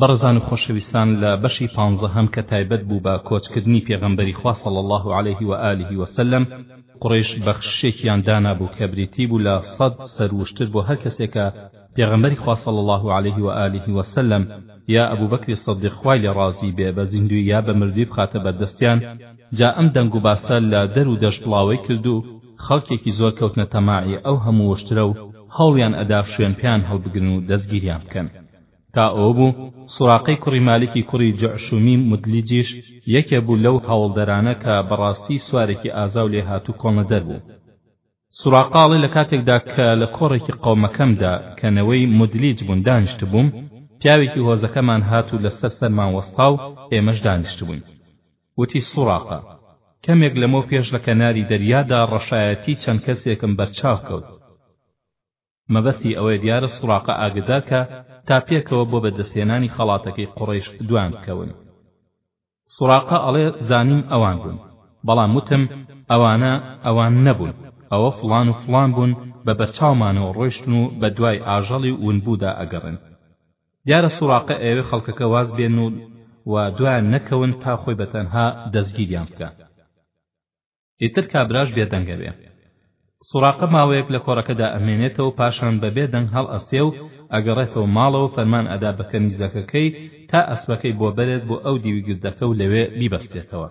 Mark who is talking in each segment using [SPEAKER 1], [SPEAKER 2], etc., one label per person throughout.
[SPEAKER 1] بەڕێزان و خۆشەویستان لە بەشی پانزەهەم کە تایبەت بوو بە کۆچ کردنی پێغەمبەری خوا صلی اللە علیه و آله و سلم قوڕەیش بەخششێکیان دانابوو کە بریتی بوو لە سەد سەر وشتر بۆ هەر کەسێک کە پێغەمبەری خوا صلی اللە علیه و آله و سلم یا ابو بکر صدیق خوای لێ ڕازی بێ بە زیندوی یا بە مردوی بخاتە بەردەستیان جا ئەم دەنگ و باسە لە دەر و دەشت بڵاوەی کرد و خەڵکێکی زۆر کەوتنە تەماعی ئەو هەموو وشترە و هەوڵیان ئەدا شوێن پێیان هەڵبگرن و دەستگیریان بکەن. تا ئەوە بوو سوراقەی کوڕی مالیکی کوڕی جەعشومی مودلجیش یەکێ بوو لەو هەوڵدەرانە کە بەڕاستی سوارێکی ئازا و لێهاتوو کۆڵنەدەر بوو. سوراقە ئەڵێ لە کاتێکدا کە لە کۆڕێکی قەومەکەمدا کە نەوەی مودلیج بوون دانیشتبووم، پیاوێکی هۆزەکەمان هات و لەسەر سەرمان وەستا و ئێمەش دانیشتبووین. وتی سوراقە، کەمێک لەمەو پێش لە کەناری دەریادا ڕەشایەتی چەند کەسێکم بەرچاو کەوت. مەبەستی ئەوەیە دیارە سوڕاقە ئاگدار کا تا پێکەوە بۆ بەدەستهێنانی خەڵاتەکەی قوڕەیش دوان بکەون. سوڕاقە ئەڵێ زانیم ئەوان بوون، بەڵام وتم ئەوانە ئەوان نەبوون، ئەوە فڵان و فڵان بوون بە بەرچاومانەوە ڕۆیشتن و بە دوای ئاژەڵی ونبوودا ئەگەڕێن. دیارە سوڕاقە ئەیەوێ خەڵکەکە واز بێنن و دوایان نەکەون تا خۆی بە تەنها دەستگیریان بکا. ئیتر کابراش بێ دەنگ ئەبێ. سوڕاقە ماوەیەک لە کۆڕەکەدا ئەمێنێتەوە پاشان بە بێ دەنگ هەڵئەستێ و ئەگەڕێتەوە ماڵەوە فەرمان ئەدا بە کەنیزەکەکەی تا ئەسپەکەی بۆ بەرێت بۆ ئەو دیوی گردەکە و لەوێ بیبەستێتەوە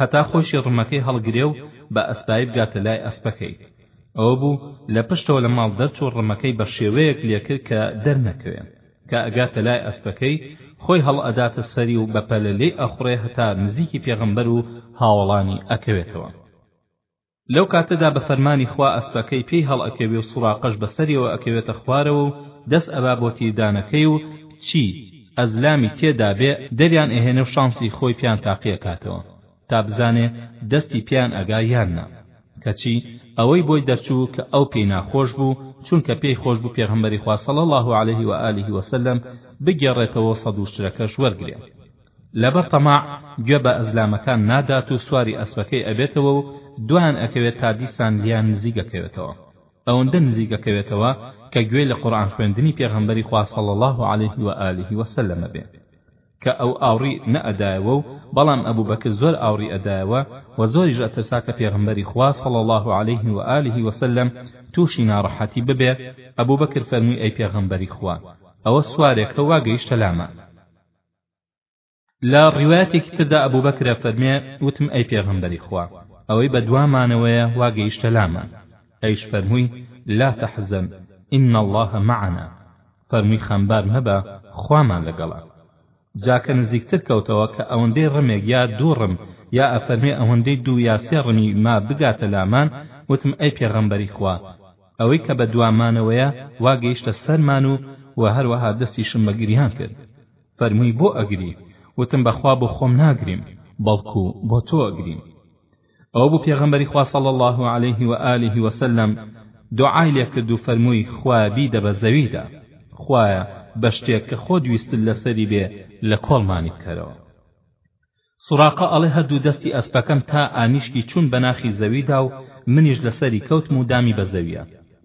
[SPEAKER 1] هەتا خۆیشی ڕمەکەی هەڵگرێ و بە ئەسپایی بگاتە لای ئەسپەکەی ئەوە بوو لە پشتەوە لە ماڵ دەرچوو ڕمەکەی بە شێوەیەک لێکرد کە دەرنەکەوێ. کە ئەگاتە لای ئەسپەکەی، خۆی هەڵئەداتە سەری و بە پەلە لێی ئەخوڕێ هەتا نزیکی پێغەمبەر و هاوەڵانی ئەکەوێتەوە. لەو کاتەدا بە فەرمانی خوا ئەسپەکەی پێی هەڵئەکەوێ و سوڕاقەش بە سەریەوە ئەکەوێتە خوارەوە و دەست ئەبا بۆ تیردانەکەی و چی ئەزلامی تێدابێ دەریان ئەهێنێ و شانسی خۆی پێیان تاقی ئەکاتەوە. تا بزانێ دەستی پێیان ئەگا یان نا کەچی ئەوەی بۆی دەرچوو کە ئەو پێی ناخۆش بوو چونکە پێی خۆش بوو پێغەمبەری خوا صلی اللە علیه و آله و سلم بگێڕێتەوەو سەد وشترەکەش وەرگرێ لەبەر طەماع گوێ بە ئەزلامەکان نادات و سواری ئەسپەکەی ئەبێتەوە و دوایان ئەکەوێت تا دیسان لێیان نزیک ئەکەوێتەوە ئەوەندە نزیک ئەکەوێتەوە کە گوێی لە قورئان خوێندنی پێغەمبەری خوا صلی اللە علیه و آله و سلم ئەبێ کە ئەو ئاوڕی نە ئەدایەوە و بەڵام ئەبو بەکر زۆر ئاوڕی ئەدایەوە وە زۆریش ئەترسا کە پێغەمبەری خوا صلی اللە علیه و آله و سلم توشی ناڕەحەتی ببێ ئەبو بەکر فەرموی ئەی پێغەمبەری خوا ئەوە سوارێکە وا گەیشتە لامان لە ڕیوایەتێکی تردا ئەبو بەکر ئەفەرمێ وتم ئەی پێغەمبەری خوا ئەوەی بە دوامانەوەیە وا گەیشتە لامان ئەیش فەرموی لا تحزن ان اللە معنا فەرمووی خەمبار مەبە خوامان لەگەڵە. جا کە نزیکتر کەوتەوە کە ئەوەندەی ڕمێک یا دوو ڕم یا ئەفەرمێ ئەوەندەی دوو یا سێ ڕمی ما بگاتە لامان، وتم ئەی پێغەمبەری خوا ئەوەی کە بە دوامانەوەیە وا گەیشتە سەرمان و و هەروەها دەستیشم بە گریان کرد. فەرمووی بۆ ئەگری؟ وتم بە خوا بۆ خۆم ناگریم بەڵکو بۆ تۆ ئەگریم. ئەوە بوو پێغەمبەری خوا صلی اللە علیه و آله و سلم دوعای لێ کرد و فەرمووی خوایە بیدە بە زەویدا خوایە بە شتێک کە خۆت ویستت لەسەری بێ لە کۆڵمانی بکەرەوە سوراقە ئەڵێ هەردوو دەستی ئەسپەکەم تا ئانیشکی چوون بە ناخی زەویدا و منیش لەسەری کەوتم و دامی بە زەویە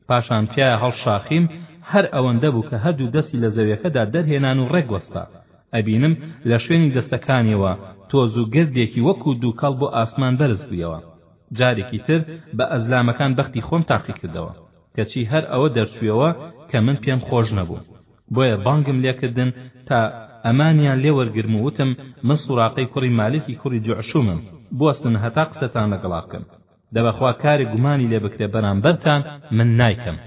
[SPEAKER 1] پاشان پیایە هەڵشاخیم هەر ئەوەندە بوو کە هەردوو دەستی لە زەویەکەدا دەرهێنان و ڕێک وەستا ئەبینم لە شوێنی دەستەکانیەوە تۆز و گردێکی وەکو دووکەڵ بۆ ئاسمان بەرز بوویەوە. جارێکی تر بە ئەزلامەکان بەختی خۆم تاقی کردەوە، کەچی هەر ئەوە دەرچوویەوە کە من پێم خۆش نەبوو. بۆیە بانگم لێ کردن تا ئەمانیان لێ وەرگرم و وتم، من سوراقەی کوڕی مالیکی کوڕی جوعشومم، بوەستن هەتا قسەتان لەگەڵا بکەم. دە بەخوا کارێک گومانی لێ بکرێ بەرامبەرتان من نایکەم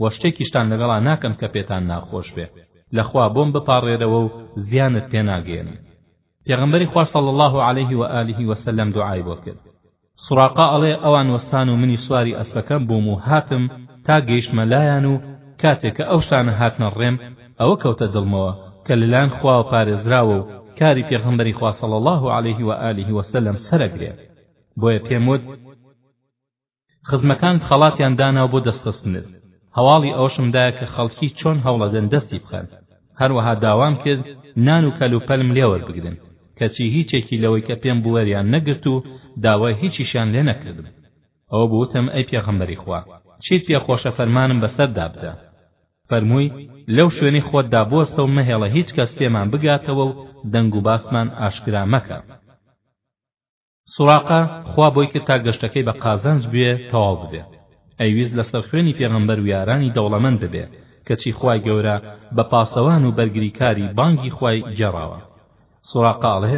[SPEAKER 1] و شتێکیشتان لەگەڵا ناکەم کە پێتان ناخۆش بێ لە خوا بۆم بپاڕێرەوە و زیانت پێ ناگەیەنم. پێغەمبەری خوا صلی اللە علیه و آله و سلم دوعای بۆ کرد. سوڕاقە ئەڵێ ئەوان وەستان و منی سواری ئەسپەکەم بووم و هاتم تا گەیشتمە لایان و کاتێ کە ئەو شتانە هاتنە ڕێم ئەوە کەوتە دڵمەوە کە لەلایەن خواوە پارێزراوە و کاری پێغەمبەری خوا صلی اللە علیه و آله و سلم سەرەگرێ بۆیە پێم وت خزمەکانت خەڵاتیان داناو بۆ دەستخستنت، هەواڵی ئەوەشم دا کە خەڵکی چۆن هەوڵەدەن دەستی بخەن، هەروەها داوام کرد نان و کەلوپەلم لێ وەربگرن، کەچی هیچێکی لەوەی کە پێم بوو وەریان نەگرت و داوای هیچیشیان لێ نەکردم. ئەوە بوتم ئەی پێغەمبەری خوا چیت پێ خۆشە فەرمانم بەسەردا بدە. فەرمووی، لەو شوێنەی خۆتدا بوەستە و مەهێڵە هیچ کەس پێمان بگاتەوە و دەنگ و باسمان ئاشکرا مەکە. سوراقە خوا بۆی کرد تا گەشتەکەی بە قازانج بوێ تەواو ببێ ئەیویست لەسەر خوێنی پێغەمبەر و یارانی دەوڵەمەند ببێ کەچی خوای گەورە بە پاسەوان و بەرگریکاری بانگی خوای گێڕاوە سوراقە ئەڵێ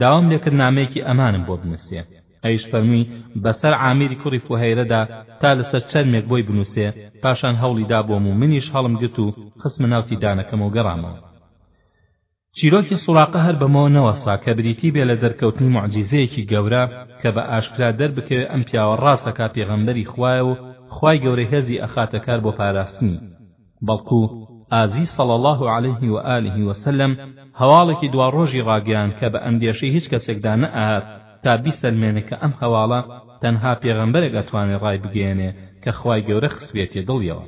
[SPEAKER 1] داوام لێکرد نامەیەکی ئەمانم بۆ بنوسێ ئەویش فەرمووی بەسەر عامیری کوڕی فوهەیرەدا تا لەسەر چەرمێک بۆی بنوسێ پاشان هەوڵی دا بۆم و منیش هەڵمگرت و خستمە ناو تیدانەکەمەوە گەڕامەوە چیرۆکی سوراقە هەر بەمەوە نەوەستا کە بریتی بێ لە دەرکەوتنی موعجیزەیەکی گەورە کە بە ئاشکرا دەربکەوێ ئەم پیاوە ڕاستەکا پێغەمبەری خوایە و خوای گەورە هێزی ئەخاتە کار بۆ پاراستنی بەڵکو ئازیز صلی اللە علیه و آله و سلم هەواڵێکی دواڕۆژی ڕاگەیاند کە بە ئەندێشەی هیچ کەسێکدا نەئەهات تا بیسەلمێنێ کە ئەم هەواڵە تەنها پێغەمبەرێک ئەتوانێ ڕایبگەیەنێ کە خوای گەورە خستبێتیە دڵیەوە.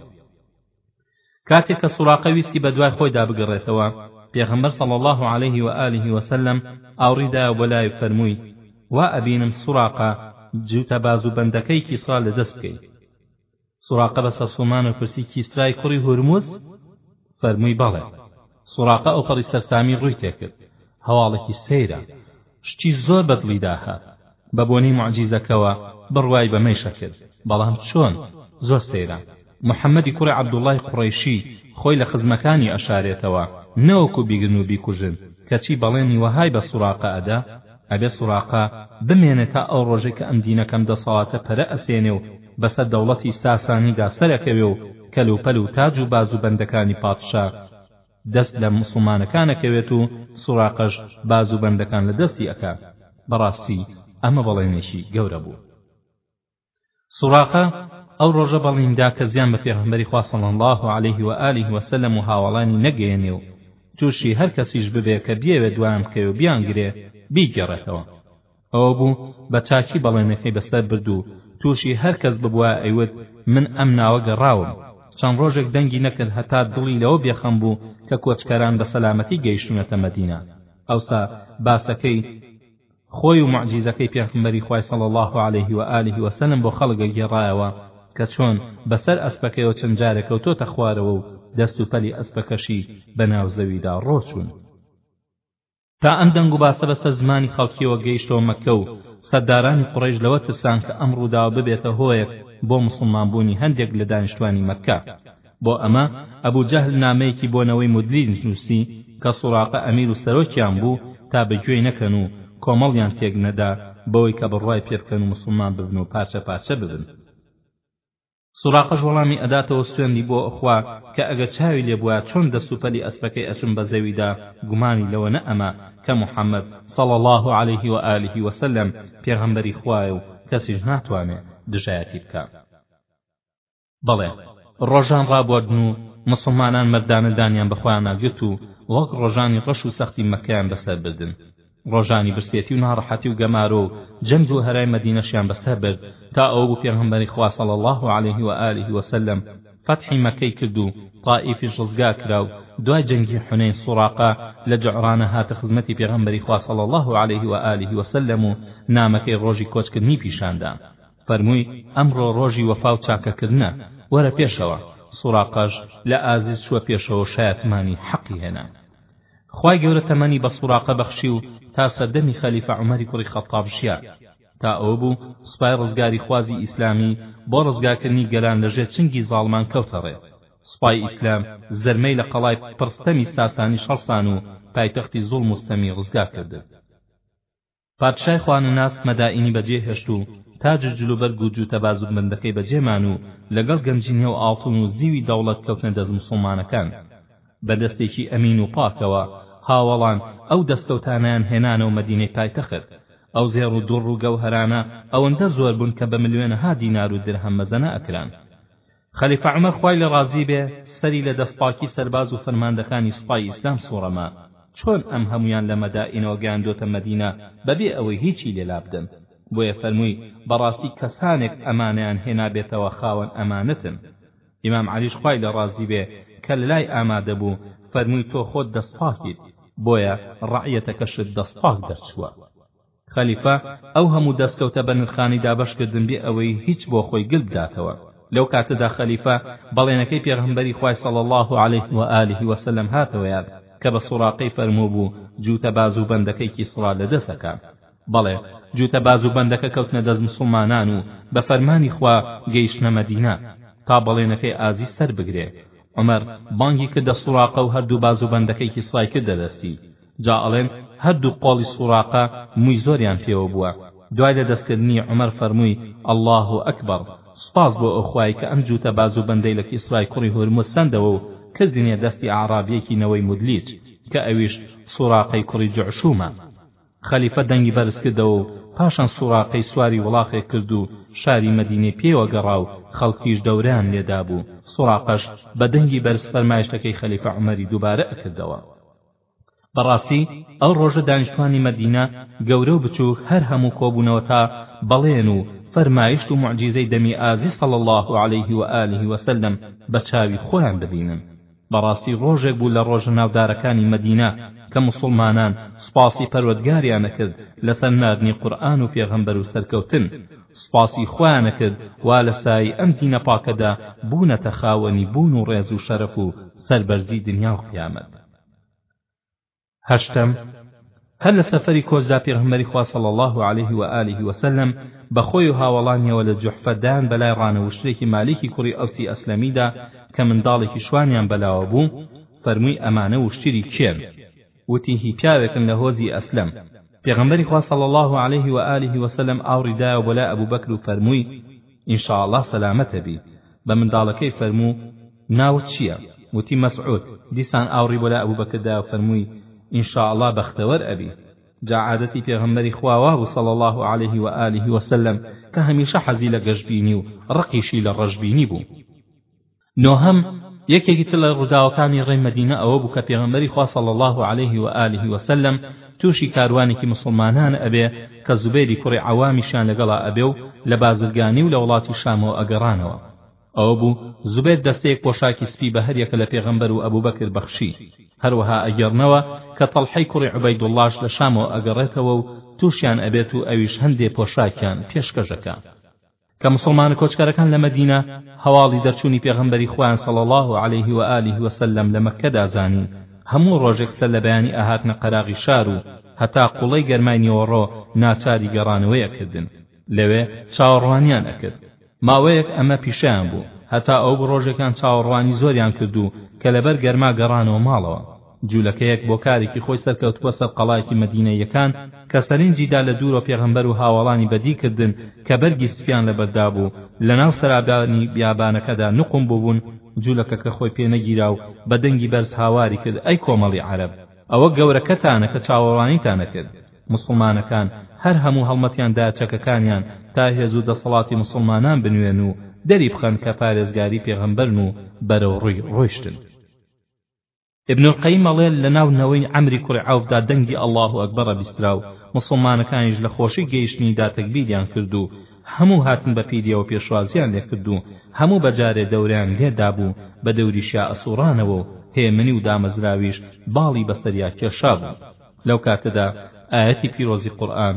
[SPEAKER 1] کاتێک کە سوراقە ویستی بە دوای خۆیدا بگەڕێتەوە پێغەمبەر صلی اللە علیه و آله و سلم ئاوڕی دایەوە بۆ لای و فەرمووی وا ئەبینم سوراقە جووتە بازو بەندەکەی کیسرا لە دەست بکەی سوراقە بە سەرسوومانەوە پرسی کیسرای کوڕی هورموز فەرمووی بەڵێ سوراقە ئەوپەڕی سەرسامی ڕووی تێکرد، هەواڵێکی سەیرە! شتی زۆر بە دڵی داهات. بە بۆنەی موعجیزەکەوە بڕوای بە مەیشە کرد. بەڵام چۆن؟ زۆر سەیرە! موحەممەدی کوڕی عەبدوڵڵای قوڕەیشی خۆی لە خزمەکانی ئەشارێتەوە، نەوەکو بیگرن و بیکوژن، کەچی بەڵێنی وەهای بە سوراقە ئەدا؟ ئەبێ سوراقە بمێنێ تا ئەو ڕۆژەی کە ئەم دینە کەم دەسەڵاتە پەرە ئەسێنێ و بەسەر دەوڵەتی ساسانیدا سەرەکەوێ و کەل و پەل و تاج و باز و بەندەکانی پادشا دەست لە موسڵمانەکان ئەکەوێت و سوراقەش باز و بەندەکان لە دەستی ئەکا بەڕاستی ئەمە بەڵێنێکی گەورە بوو. سوڕاقە ئەو ڕۆژە بەڵیندا کە زیان بە پێغەمبەری خوا صلی اللە علیه و آله و سلم و هاوەڵانی نەگەیەنێ و تووشی هەر کەسیش ببێ کە بیەوێ دوایان بکەوێ و بیانگرێ بیگێڕێتەوە ئەوە بوو بە چاکی بەڵێنەکەی بەسەر برد و تووشی هەر کەس ببووە ئەیوت من ئەم ناوە گەڕاوم چەند ڕۆژێک دەنگی نەکرد هەتا دڵی لەوە بێخەم بوو کە کۆچکەران بە سەلامەتی گەیشتوونەتە مەدینە ئەوسا باسەکەی خۆی و موعجیزەکەی پێخمبەری خوای صلی اللە علیه و آله و سلم بۆ خەڵک گێڕایەوە کە چۆن بەسەر ئەسپەکەیەوە چەند جارێ کەوتۆتە خوارەوە و دەست و پەلی ئەسپەکەشی بەناو زەویدا ڕۆچوون تا ئەم دەنگ و باسە بەسەر زمانی خەڵکیەوە گەیشتەوە مەککە و سەردارانی قوڕەیش لەوە ترسان کە ئەم ڕووداوە ببێتە هۆیەک بۆ موسڵمان بوونی هەندێک لە دانیشتوانی مەککە بۆ ئەمە ئەبو جەهل نامەیەکی بۆ نەوەی مودلیج نووسی کە سوڕاقە ئەمیر و سەرۆکیان بوو تا بە گوێی نەکەن و کۆمەڵیان تێک نەدا بەوەی کە بڕوای پێ بکەن و موسڵمان ببن و پارچە پارچە ببن. سوڕاقەش وەڵامی ئەداتەوە سوێندی بۆ ئەخوا کە ئەگەر چاوی لێ بوایە چۆن دەست و پەلی ئەسپەکەی ئەچن بە زەویدا گومانی لەوە نەئەما کە محمد، صلی اللە علیه و آله و سلم، پێغەمبەری خوایە و کەسیش ناتوانێ دژایەتی بکا. بەڵێ ڕۆژان ڕابواردن و موسڵمانان مەردانە دانیان بەخۆیانا گرت و وەک ڕۆژانی ڕەش و سەختی مەککەیان بەسەر بردن ڕۆژانی برسێتی و ناڕەحەتی و گەمارۆ و جەنگ و هەرای مەدینەشیان بەسەر برد تا ئەوەبوو پێغەمبەری خوا صلی اللە علیه و آله و سلم فەتحی مەککەی کرد و طائیفیش ڕزگار کرا و دوای جەنگی حونەین سوڕاقە لە جعرانە هاتە خزمەتی پێغەمبەری خوا صلی اللە علیه و آله و سلم و نامەکەی ڕۆژی کۆچکردنی پیشاندا فەرمووی، ئەمڕۆ ڕۆژی وەفا و چاکەکردنە، وەرە پێشەوە، سوڕاقەش لە ئازیز چووە پێشەوە و شایەتمانی حەقی هێنا. خوای گەورە تەمەنی بە سوڕاقە بەخشی و تا سەردەمی خەلیفە عومەری کوڕی خەتتاب ژیا. تا ئەوە بوو سوپای ڕزگاریخوازی ئیسلامی بۆ ڕزگارکردنی گەلان لە ژێر چنگی زاڵمان کەوتە ڕێ. سوپای ئیسلام زرمەی لە قەڵای پڕ ستەمی ساسانیش هەڵسان و پایتەختی زوڵم و ستەمی ڕزگار کردن. پادشای خوانەناس مەدائینی بەجێ هێشت و تاج و جلوبەرگ و جووتە بازوبەندەکەی بەجێ مان و لەگەڵ گەنجینە و ئاڵتون و زیوی دەوڵەت کەوتنە دەست موسڵمانەکان بە دەستێکی ئەمین و پاکەوە هاوەڵان ئەو دەستکەوتانەیان هێنانەوە مەدینەی پایتەخت ئەو زێڕ و دوڕ و گەوهەرانە ئەوەندە زۆر بوون کە بە ملوێنەها دینار و درهەم مەزەنە ئەکران خەلیفە عومەر خوای لێ ڕازی بێ سەری لە دەستپاکی سەرباز و فەرماندەکانی سوپای ئیسلام سوڕما چۆن ئەم هەموویان لە مەدائینەوە گەیاندۆتە مەدینە بەبێ ئەوەی هیچی لێ لابدەن بۆیە فەرمووی بەڕاستی کەسانێک ئەمانەیان هێنابێتەوە خاوەن ئەمانەتن ئیمام عەلیش خوای لێ ڕازی بێ کە لەلای ئامادە بوو فەرمووی تۆ خۆت دەستپاکیت بۆیە ڕەعیەتەکەشت دەستپاک دەرچووە. خەلیفە ئەو هەموو دەستکەوتە بەنرخانەی دابەشکردن بێ ئەوەی هیچ بۆ خۆی گل بداتەوە، لەو کاتەدا خەلیفە بەڵێنەکەی پێغەمبەری خوای صلی اللە علیه و آله و سلم هاتەوە یاد کە بە سوڕاقەی فەرمووبوو جووتە بازووبەندەکەی کیسڕا لە دەسەکە، بەڵێ جووتە بازووبەندەکە کەوتنە دەست موسڵمانان و بە فەرمانی خوا گەیشتنە مەدینە تا بەڵێنەکەی ئازیز سەربگرێ، عومەر بانگی کردە سوڕاقە و هەردوو بازووبەندەکەی کیسڕای کردە دەستی، جا ئەڵێن هەردوو قۆڵی سوڕاقە مووی زۆریان پێوە بووە، دوای لە دەست کردنی عومەر فەرمووی، اللە اکبر، سوپاس بۆ ئەو خوای کە ئەم جووتە باز و بەندەی لە کیسرای کوڕی هورمز سەندەوە و کردینیە دەستی ئەعڕابیەکی نەوەی مودلیج کە ئەویش سوڕاقەی کوڕی جعشومە. خەلیفە دەنگی بەرز کردەوە و پاشان سوڕاقەی سواری وڵاخێک کرد و شاری مەدینەی پێوە گەڕا و خەڵکیش دەورەیان لێ دابوو، سوڕاقەش بە دەنگی بەرز فەرمایشتەکەی خەلیفە عومەری دووبارە ئەکردەوە. بەڕاستی ئەو ڕۆژە دانیشتوانی مەدینە گەورە و بچووک هەر هەموو کۆبوونەوە تا بەڵێن و فەرمایشت و موعجیزەی دەمی ئازیز صلی اللە علیه و آله و سلم بە چاوی خۆیان ببینن بەڕاستی ڕۆژێک بوو لە ڕۆژە ناودارەکانی مەدینە کە موسڵمانان سوپاسی پەروەدگاریان ئەکرد لەسەر ناردنی قورئان و پێغەمبەر و سەرکەوتن سوپاسی خۆیان ئەکرد وا لە سایەی ئەم دینە پاکەدا بوونەتە خاوەنی بوون و ڕێز و شەرەف و سەربەرزی دنیا و قیامەت. هەشتەم، هەر لە سەفەری کۆچدا پێغەمبەری خوا صلی اللە علیه و آله و سلم بە خۆی و هاوەڵانیەوە لە جوحفە دان بە لای ڕانەوشترێکی مالیکی کوڕی ئەوسی ئەسلەمیدا کە منداڵێکی شوانیان بەلاوە بوو فەرمووی ئەمانە وشتری کێن؟ وتی هی پیاوێکن لە هۆزی ئەسلەم، پێغەمبەری خوا صلی اللە علیه و آله و سلم ئاوڕی دایەوە بۆ لای ئەبوبەکر و فەرمووی، ان شاء اللە سەلامەتە بی، بە منداڵەکەی فەرموو، ناوت چییە؟ وتی مەسعود، دیسان ئاوڕی بۆ لای ئەبوبەکر دایەوە فەرمووی، ان شاء اللە بەختەوەر ئەبی. جا عادەتی پێغەمبەری خوا وابوو صلی اللە علیه و آله و سلم کە هەمیشە حەزی لە گەشبینی و ڕقیشی لە ڕەشبینی بوو. نۆهەم، یەکێکی تر لە ڕووداوەکانی ڕێی مەدینە ئەوە بوو کە پێغەمبەری خوا صلی اللە علیه و آله و سلم تووشی کاروانێکی موسڵمانان ئەبێ کە زوبەیری کوڕی عەوامیشیان لەگەڵا ئەبێ و لە بازرگانی و لە وڵاتی شامەوە ئەگەڕانەوە ئەوە بوو زوبەیر دەستەیەک پۆشاکی سپی بە هەریەکە لە پێغەمبەر و ئەبوبەکر بەخشی هەروەها ئەگێڕنەوە کە تەڵحەی کوڕی عوبەیدوڵڵاش لە شامەوە ئەگەڕێتەوە و تووشیان ئەبێت و ئەویش هەندێ پۆشاکیان پێشکەش ئەکا. کە موسڵمانە کۆچکەرەکان لە مەدینە هەواڵی دەرچوونی پێغەمبەری خوایان صلی اللە علیه و آله و سلم لە مەککەدا زانی هەموو ڕۆژێک سەر لە بەیانی ئەهاتنە قەراغی شار و هەتا قوڵەی گەرمای نیوەڕۆ ناچاری گەڕانەوەی ئەکردن لەوێ چاوەڕوانیان ئەکرد ماوەیەک ئەمە پیشەیان بوو هەتا ئەوب ڕۆژێکان چاوەڕوانی زۆریان کردوو کە لەبەر گەرما گەڕانەوە ماڵەوە جولەکەیەک بۆ کارێکی خۆی سەرکەوتبوە سەر قەڵایەکی مەدینەییەکان کە سەرنجی دا لە دوورەوە پێغەمبەر و هاوەڵانی بەدی کردن کە بەرگی سپیان لەبەر دابوو لەناو سەرابانی بیابانەکەدا نوقم بوون جولەکەکە خۆی پێ نەگیرا و بە دەنگی بەرز هاواری کرد ئەی کۆمەڵی عەرەب ئەوە گەورەکەتانە کە چاوەڕوانیتان نەکرد موسڵمانەکان هەر هەموو هەڵمەتیان دا چەکەکانیان تا هێز و دەسەڵاتی موسڵمانان بنوێن و دەری بخەن کە پارێزگاری پێغەمبەرن و بەرەوڕووی ڕۆیشتن. ابن القیم ئەڵێ لەناو نەوەی عەمری کوڕی عەوفدا دەنگی اللە اکبر بیسترا و موسڵمانەکانیش لە خۆشی گەیشتنیدا تەکبیریان کرد و هەموو هاتن بە پیریەوە پێشوازیان لێ کرد و هەموو بە جارێ دەوریان لێ دابوو بە دەوریشیا ئەسوڕانەوە و هێمنی و دامەزراویش باڵی بەسەریا کێشابوو لەو کاتەدا ئایەتی پیرۆزی قورئان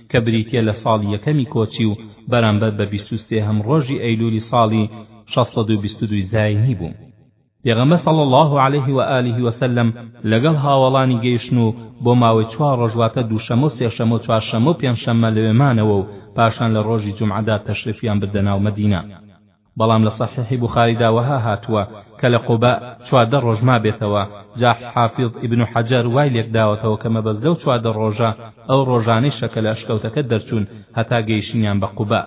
[SPEAKER 1] کە بریتیە لە ساڵی یەکەمی کۆچی و بەرامبەر بە بیست و سێ هەم ڕۆژی ئەیلولی ساڵی شەش سەد و بیست و دوو زاینی بوو پێغەمبەر صلی اللە علیه و آله و سلم لەگەڵ هاوەڵانی گەیشتن و بۆ ماوەی چوار ڕۆژ واتە دووشەمە و سێشەمە و چوارشەمە و پێنجشەمە لەوێ مانەوە و پاشان لە ڕۆژی جومعەدا تەشریفیان بردە ناو مەدینە. بەڵام لە سەحیحی بوخاریدا وەها هاتووە کە لە قوباء چواردە ڕۆژ مابێتەوە، جا حافیظ ابن حجر وای لێکداوەتەوە کە مەبەست لەو چواردە ڕۆژە ئەو ڕۆژانەی شەکە لە ئەشکەوتەکە دەرچوون هەتا گەیشتنیان بە قوباء.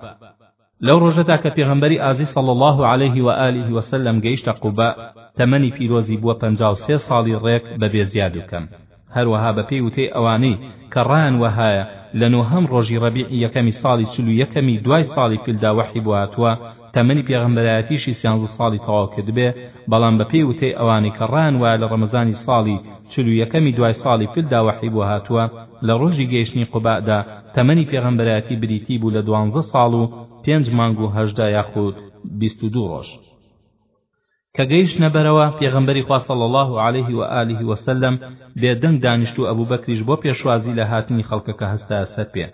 [SPEAKER 1] لەو ڕۆژەدا کە پێغەمبەری ئازیز صلی اللە علیه و آله و سلم گەیشتە قوباء تەمەنی پیرۆزی بووە پەنجا و سێ ساڵی ڕێک بەبێ زیاد و کەم. هەروەها بە پێی وتەی ئەوانەی کە ڕایان وەهایە لە نۆهەم ڕۆژی ڕەبیعی یەکەمی ساڵی چل و یەکەمی دوای ساڵی فیلدا وەحی بۆ هاتووە، تەمەنی پێغەمبەرایەتیشی سیانزە ساڵی تەواو کردبێ، بەڵام بە پێی وتەی ئەوانەی کە ڕایان وایە لە ڕەمەزانی ساڵی چل و یەکەمی دوای ساڵی فیلدا وەحی بۆ هاتووە، لە ڕۆژی گەیشتنی قوبائدا تەمەنی پێغەمبەرایەتی بریتی بوو لە دوانزە ساڵ و پێنج مانگ و هەژدە یاخود بیست و دوو ڕۆژ. کە گەیشتنە بەرەوە پێغەمبەری خوا صلی اللە علیه و آله و سلم بێ دەنگ دانیشت و ئەبوبەکریش بۆ پێشوازی لە هاتنی خەڵکەکە هەستایە سەر پێ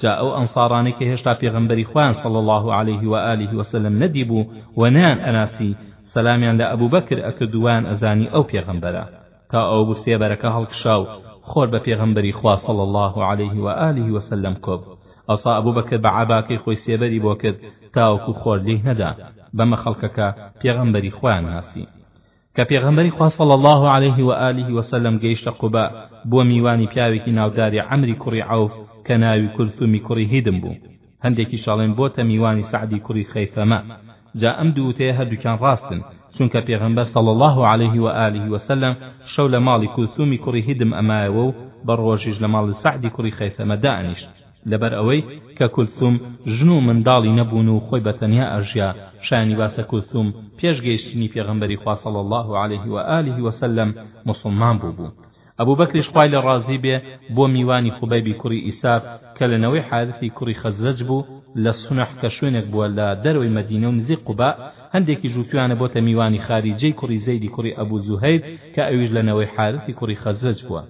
[SPEAKER 1] جا ئەو ئەنصارانەی کە هێشتا پێغەمبەری خۆیان صلی اللە علیه و آله و سلم نەدیبوو و نەیان ئەناسی سەلامیان لە ئەبوبەکر ئەکرد و وایان ئەزانی ئەو پێغەمبەرە تا ئەو بوو سێبەرەکە هەڵکشا و خۆر بە پێغەمبەری خوا صلی اللە علیه و آله و سلم کۆبوو، ئەوسا ئەبوبەکر بە عەباکەی خۆی سێبەری بۆ کرد تاوەکو خۆر لێی نەدا، بەمە خەڵکەکە پێغەمبەری خۆیان ناسی. کە پێغەمبەری خوا صلی اللە علیه و آله و سلم گەیشتە قوباء بووە میوانی پیاوێکی ناوداری عەمری کوڕی عوف کە ناوی کلثومی کوڕی هیدم بوو، هەندێکیش ئەڵێن بۆتە میوانی سەعدی کوڕی خەیثەمە، جا ئەم دوو وتەیە هەردووکیان ڕاستن، چونکە پێغەمبەر صلی اللە علیه و آله و سلم شەو لە ماڵی کولثومی کوڕی هیدم ئەمایەوە و بە ڕۆژیش لە ماڵی سەعدی کوڕی خەیثەمە دائەنیشت، لەبەر ئەوەی کە کولثوم ژن و منداڵی نەبوون و خۆی بە تەنیا ئەژیا، شایانی باسە کولثوم پێش گەیشتنی پێغەمبەری خوا صلی اللە علیه و آله و سلم موسڵمان بووبوو. ئەبوبەکریش خوای لێ ڕازی بێ بووە میوانی خوبەیبی کوڕی ئیساف کە لە نەوەی حارثی کوڕی خەزرەج بوو لە سنح کە شوێنێک بووە لە دەرەوەی مەدینە و نزیک قوباء، هەندێکیش وتویانە بۆتە میوانی خاریجەی کوڕی زەیدی کوڕی ئەبو زوهەیر کە ئەویش لە نەوەی حارثی کوڕی خەزرەج بووە.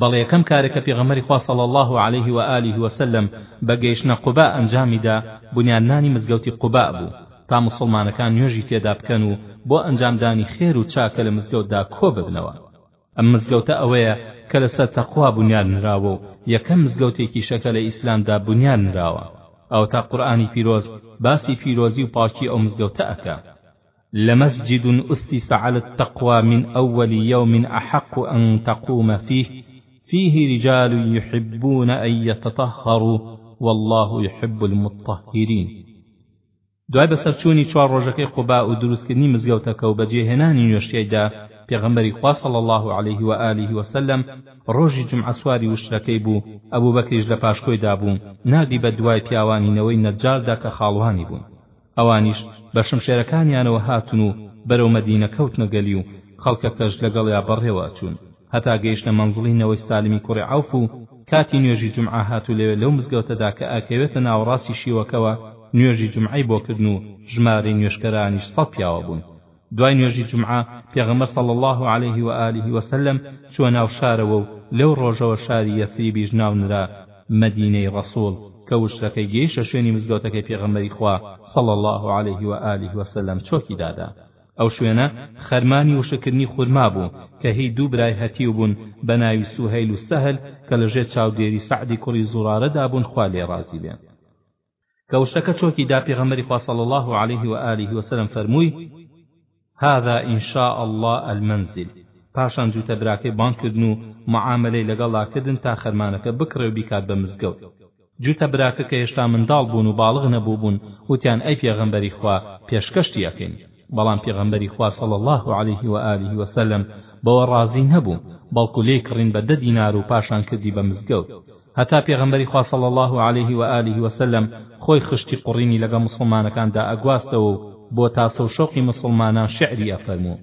[SPEAKER 1] بەڵێ یەکەم کارێک کە پێغەمبەری خوا صلی اللە علیه و آله و سلم بە گەیشتنە قوباء ئەنجامی دا بنیادنانی مزگەوتی قوباء بوو، تا موسڵمانەکان نوێژی تێدا بکەن و بۆ ئەنجامدانی خێر و چاکە لە مزگەوتدا کۆ ببنەوە ئەم مزگەوتە ئەوەیە کە لەسەر تەقوا بونیاد نراوە و یەکەم مزگەوتێکیشە کە لە ئیسلامدا بونیاد نراوە ئەوەتا قورئانی پیرۆز باسی پیرۆزی و پاکی ئەو مزگەوتە ئەکا لمسجد اسس علی التقوی من اول یوم احق ان تقوم فیه فیه رجال یحبون ان یتطهروا واللە یحب المطهرین دوای بەسەرچوونی چوار ڕۆژەکەی قوباء و دروستکردنی مزگەوتەکە و بەجێهێنانی نوێژ تیایدا پێغەمبەری خوا صلی اللە علیه و آله و سلم ڕۆژی جومعە سواری وشترەکەی بوو ئەبوبەکریش لە پاشکۆیدا بوو ناگری بە دوای پیاوانی نەوەی نەجاردا کە خاڵوانی بوون ئەوانیش بە شمشێرەکانیانەوە هاتن و بەرەو مەدینە کەوتنە گەلی و خەڵکەکەش لەگەڵیا بەڕێوە ئەچوون هەتا گەیشتە مەنزڵی نەوەی سالمی کوڕی عەوف و کاتی نوێژی جومعە هات و لەوێ لەو مزگەوتەدا کە ئەکەوێتە ناوەڕاستی شیوەکەوە نوێژی جومعەی بۆ کردن و ژمارەی نوێژکەرانیش سەد پیاوە بوون دوای نوێژی جومعە پێغەمبەر صلی اللە علیه و آله و سلم چووە ناو شارەوە و لەو ڕۆژەوە شاری یەثریبیش ناونرا مەدینەی ڕەسوڵ کە وشکەکەی گەیشتە شوێنی مزگەوتەکەی پێغەمبەری خوا صلی اللە علیه و آله و سلم چۆکی دادا. ئەو شوێنە خەرمانی وشککردنی خورما بوو کە هی دوو برای هەتیو بوون بە ناوی سوهەیل و سەهل کە لە ژێر چاودێری سەعدی کوڕی زوڕارە دا بوون خوا لێی ڕازی بێ. کە وشەکە چۆکی دا پێغەمبەری خوا صلی اللە علیه و آله و سلم فەرمووی، هذا ان شاء اللە المنزل، پاشان جووتە براکەی بانگ کردن و معامەلەی لەگەڵدا کردن تا خەرمانەکە بکڕێ و بیکات بە مزگەوت. جوتە براکە کە هێشتا منداڵ بوون و باڵغ نەبووبوون وتیان ئەی پێغەمبەری خوا پێشکەشتی ئەکەین بەڵام پێغەمبەری خوا صلی اللە علیه و آله و سلم بەوە ڕازی نەبوو بەڵکو لێی کڕین بە دە دینار و پاشان کردی بە مزگەوت هەتا پێغەمبەری خوا صلی اللە علیه و آله و سلم خۆی خشتی قوڕینی لەگەڵ موسڵمانەکان دا ئەگواستەوە و بۆ تاسە و شەوقی موسڵمانان شعری ئەفەرموو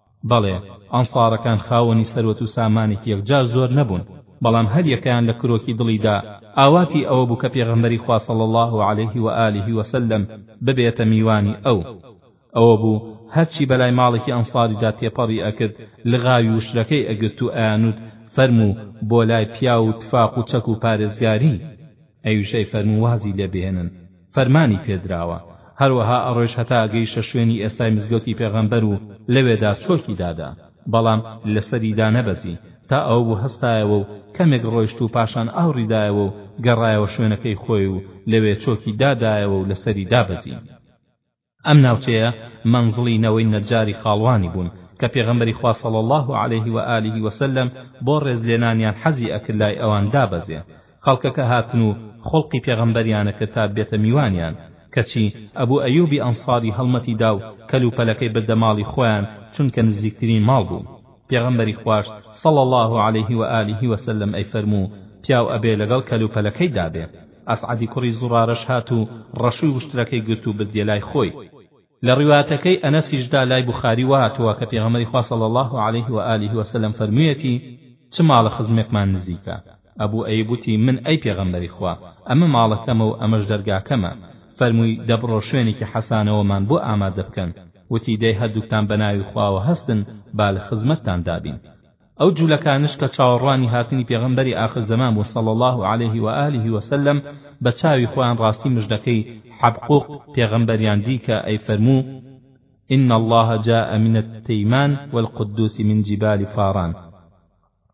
[SPEAKER 1] بەڵێ، ئەنسارەکان خاوەنی سەروەت و سامانێکی یەکجار زۆر نەبوون، بەڵام هەر یەکەیان لە کرۆکی دڵیدا ئاواتی ئەوە بوو کە پێغەمبەری خوا صلی اللە علیه و آله و سلم ببێتە میوانی ئەو. ئەوە بوو هەرچی بەلای ماڵێکی ئەنساریدا تێپەڕی ئەکرد لغاوی وشرەکەی ئەگرت و ئەیانوت فەرموو بۆ لای پیاو و تفاق و چەک و پارێزگاری. ئەویش ئەیفەرموو وازی لێ بهێنن فەرمانی پێ دراوە هەروەها ئەڕۆیشت هەتا گەیشتە شوێنی ئێستای مزگەوتی پێغەمبەر و لەوێدا چۆکی دادا بەڵام لەسەری دانەبەزی تا ئەوە بوو هەستایەوە و کەمێک ڕۆیشت و پاشان ئاوڕی دایەوە و گەڕایەوە شوێنەکەی خۆی و لەوێ چۆکی دادایەوە و لەسەری دابەزی. ئەم ناوچەیە مەنزڵی نەوەی نەجاری خاڵوانی بوون کە پێغەمبەری خوا صلی اللە علیه و آله و سلم بۆ ڕێز لێنانیان حەزی ئەکرد لای ئەوان دابەزێ خەڵکەکە هاتن و خوڵقی پێغەمبەریانە کرد تا بێتە میوانیان کەچی ئەبو ئەیوبی ئەنصاری هەڵمەتی دا و کەل و پەلەکەی بردە ماڵی خۆیان چونکە نزیکترین ماڵ بوو پێغەمبەری خواش صلی اللە علیه و آله و سلم ئەیفەرموو پیاو ئەبێ لەگەڵ کەل و پەلەکەیدا بێ. ئەسعەدی کوڕی زوڕارەش هات و ڕەشوی وشترەکەی گرت و بردیە لای خۆی. لە ڕیوایەتەکەی ئەنەسیشدا لای بوخاری وەهاتووە کە پێغەمبەری خوا صلی اللە علیه و آله و سلم فەرموویەتی، چ ماڵە خزمێکمان نزیکە؟ ئەبو ئەیوب وتی، من ئەی پێغەمبەری خوا، ئەمە ماڵەکەمە و ئەمەش دەرگاکەمە، فەرمووی، دەبڕۆ شوێنێکی حەسانەوەمان بۆ ئامادە بکەن، وتی، دەی هەردووکتان بەناوی خواوە هەستن با لە خزمەتتان دابین. ئەو جولەکانش کە چاوەڕوانی هاتنی پێغەمبەری ئاخر زەمان بوون صلی اللە علیه و آله و سلم بە چاوی خۆیان ڕاستی مژدەکەی، حبقوق، پێغەمبەریان دی کە ئەیفەرموو، ان اللە جاء من التیمان والقدوس من جبال فاران.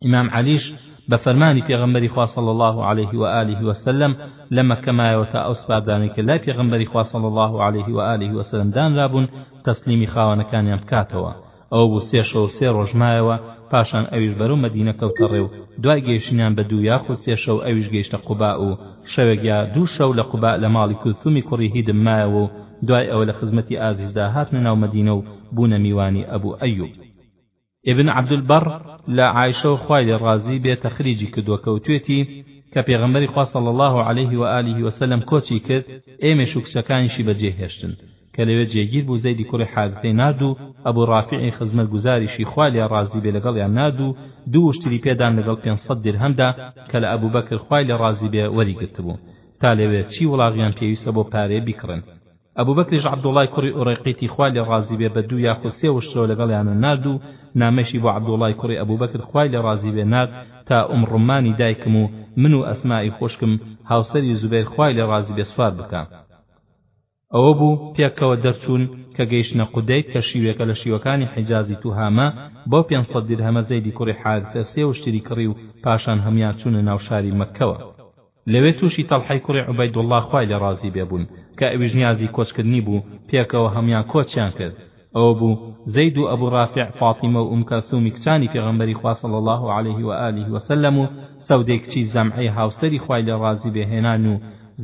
[SPEAKER 1] ئیمام عەلیش بە فەرمانی پێغەمبەری خوا صلی اللە علیه و آله و سلم لە مەککە مایەوە تا ئەو سپاردانەی کە لای پێغەمبەری خوا صلی اللە علیه و آله و سلم دانرابوون تەسلیمی خاوەنەکانیان بکاتەوە، ئەوە بوو سێ شەو و سێ ڕۆژ مایەوە، پاشان ئەویش بەرەو مەدینە کەوتە ڕێ و دوای گەیشتنیان بە دوو یاخود سێ شەو ئەویش گەیشتە قوباء و شەوێک یا دوو شەو لە قوباء لە ماڵی کولثومی کوڕی هیدم مایەوە و دوای ئەوە لە خزمەتی ئازیزدا هاتنە ناو مەدینە و بوونە میوانی ئەبو ئەیوب. ئیبن عەبدولبەڕ لە عائیشەوە خوای لێ ڕازی بێ تەخریجی کردووە کە وتوێتی، کە پێغەمبەری خوا صلی اللە علیه و آله و سلم کۆچی کرد ئێمەیش و کچەکانیشی بەجێ هێشتن، کە لەوێ جێگیر بوو زەیدی کوڕی حارثەی نارد و ئەبو ڕافیعی خزمەتگوزاریشی خوا لێ ڕازی بێ لەگەڵیان نارد و دوو وشتری پێ دان لەگەڵ پێنج سەد دیرهەمدا کە لە ئەبو بەکر خوای لێ ڕازی بێ وەری گرتبوو تا لەوێ چی وڵاغیان پێویستە بۆ پارەیە بیکڕن ئەبو بەکریش عەبدوڵای کوڕی ئورەیقیتی خوا لێ ڕازی بێ بە دوو یاخو سێ وشترەوە لەگەڵیانا نارد و نامەیشی بۆ عەبدوڵای کوڕی ئەبو بەکر خوای لێ ڕازی بێ نارد تا ئوم ڕوممانی دایکم و من و ئەسمائی خوشکم هاوسەری زوبەیر خوای لێ ڕازی بێ سوار بکا ئەوە بوو پێکەوە دەرچوون کە گەیشتنە قودەید کە شیوێکە لە شیوەکانی حیجازی توهامە، بەو پێنج سەد دیرهەمە زەیدی کوڕی حارثە سێ وشتری کڕی و پاشان هەموان چوونە ناو شاری مەککەوە. لەوێ تووشی تەڵحەی کوڕی عوبەیدوڵڵا خوای لێ ڕازی بێ بوون کە ئەویش نیازی کۆچکردنی بوو، پێکەوە هەموان کۆچیان کرد. ئەوە بوو زەید و ئەبو ڕافع فاطیمە و ئوم کەلثومی کچانی پێغەمبەری خوا صلی اللە علیه و آله و سلم و سەودەی کچی زەمعەی هاوسەری خوای لێ ڕازی بێ هێنان و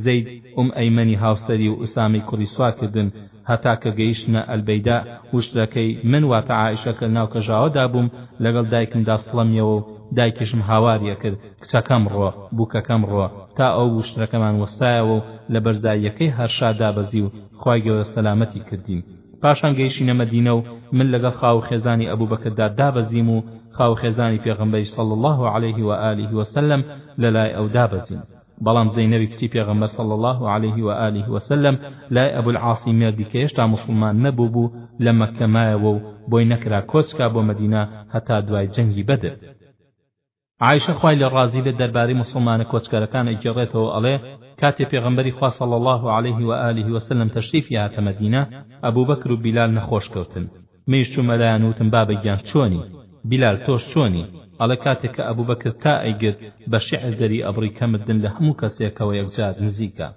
[SPEAKER 1] زەید ئوم ئەیمەنی هاوسەری و ئوسامەی کوڕی سوا کردن هەتا کە گەیشتنە ئەلبەیداء وشترەکەی من واتە عائیشە کە لەناو کەژاوە دابووم لەگەڵ دایکم دا سڵەمیەوە و دایکیشم هاواری ئەکرد کچەکەم ڕۆ بووکەکەم ڕۆ تا ئەو وشترەکەمان وەستایەوە و لە بەرزاییەکەی هەرشا دابەزی و خوای گەورە سەلامەتی کردین. پاشان گەیشتینە مەدینە و من لەگەڵ خاو و خێزانی ئەبوبەکردا دابەزیم و خاو و خێزانی پێغەمبەریش صلی اللە علیه و آله و سلم لەلای ئەو دابەزین بەڵام زەینەبی کچی پێغەمبەر صلی اللە علیه و آله و سلم لای ئەبولعاسی مێردی کە هێشتا موسڵمان نەبووبوو لە مەککە مایەوە و بۆی نەکرا کۆچ کا بۆ مەدینە هەتا دوای جەنگی بەدر. عائیشە خوای لێ ڕازی بێت دەربارەی موسڵمانە کۆچکەرەکان ئەیگێڕێتەوە ئەڵێ، کاتێ پێغەمبەری خوا صلی اللە علیه و آله و سلم تەشریفی هاتە مەدینە ئەبوبەکر و بیلال نەخۆش کەوتن منیش چوومە لایان وتم بابە گیان چۆنی؟ بیلال تۆش چۆنی؟ ئەڵێ کاتێ کە ئەبوبەکر تا ئەیگرت بە شیعر دەری ئەبڕی کە مردن لە هەموو کەسێکەوە یەکجار نزیکە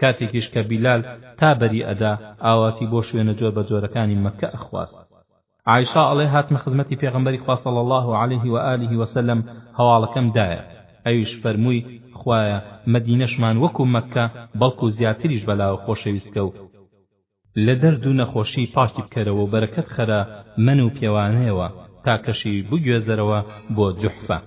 [SPEAKER 1] کاتێکیش کە بیلال تا بەری ئەدا ئاواتی بۆ شوێنە جۆر بە جۆرەکانی مەککە ئەخواست عائیشە ئەڵێ هاتمە خزمەتی پێغەمبەری خوا صلی اللە علیه و آله و سلم هەواڵەکەم دایە ئەویش فەرمووی خوایە مەدینەشمان وەکو مەککە بەڵکو زیاتریش بەلاوە خۆشەویستکە و لە دەرد و نەخۆشی پاکی بکەرەوە و بەرەکەت خەرە من و پێوانەیەوە تاکەشی بگوێزەرەوە بۆ جوحفە.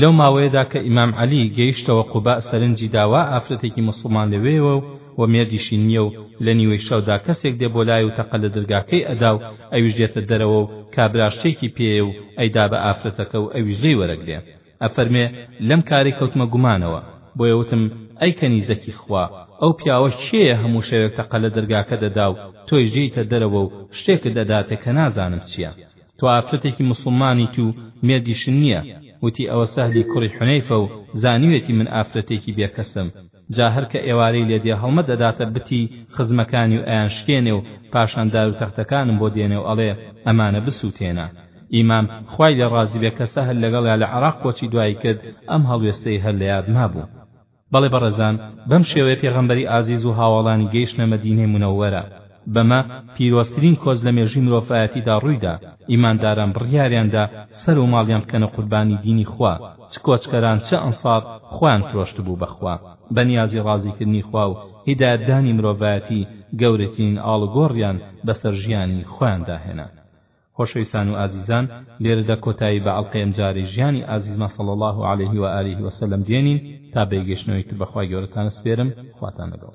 [SPEAKER 1] لەو ماوەیەدا کە ئیمام عەلی گەیشتەوە قوباء سەرنجی داوە ئافرەتێکی موسڵمان لەوێیەوە و و مێردیشی نییە و لە نیوەی شەودا کەسێک دێ بۆ لای و تەقە لە درگاکەی ئەدا و ئەویش دێتە دەرەوە و کابرا شتێکی پێیە و ئەیدا بە ئافرەتەکە و ئەویش لێی وەرەگرێ ئەفەرمێ لەم کارەی کەوتمە گومانەوە بۆیە وتم ئەی کەنیزەکی خوا ئەو پیاوە کێیە هەموو شەوێک تەقە لە درگاکە دەدا و تۆیش دێیتە دەرەوە و شتێکت ئەداتێ کە نازانم چییە تۆ ئافرەتێکی موسڵمانیت و مێردیشن نیە وتی ئەوە سەهلی کوڕی حونەیفە و زانیوێتی من ئافرەتێکی بێ کەسم جا هەر کە ئێوارەی لێ دێ هەڵمەت ئەداتە بتی خزمەکانی و ئەیان شکێنێ و پاشان دار و تەختەکانم بۆ دێنێ و ئەڵێ ئەمانە بسوتێنە ئیمام خوای لێ ڕازی بێ کە سەهل لەگەڵیا لە عێڕاق کۆچی دوایی کرد ئەم هەڵوێستەی هەر لە یادما بوو. بەڵێ بەڕێزان بەم شێوەیە پێغەمبەری ئازیز و هاواڵانی گەیشتنە مەدینەی منەوەرە بەمە پیرۆزترین کۆچ لە مێژووی مرۆڤایەتیدا ڕوویدا ئیمانداران بڕیاریان دا سەر و ماڵیان بکەنە قوربانی دینی خوا چ کۆچکەران چ ئەنصار خۆیان فرۆشتبوو بە خوا بە نیازی ڕازیکردنی خوا و هیدایەتدانی مرۆڤایەتی گەورەترین ئاڵوگۆڕیان بەسەر ژیانی خۆیاندا هێنا خۆشەویستان و ئازیزان لێرەدا کۆتایی بە ئەڵقەی ئەمجارەی ژیانی ئازیزمان صلی اللە علیه و آله و سلم دێنین تا بەیگەشتنەوەی تر بەخوای گەورەتان ئەسپێرم خواتان لەگەڵ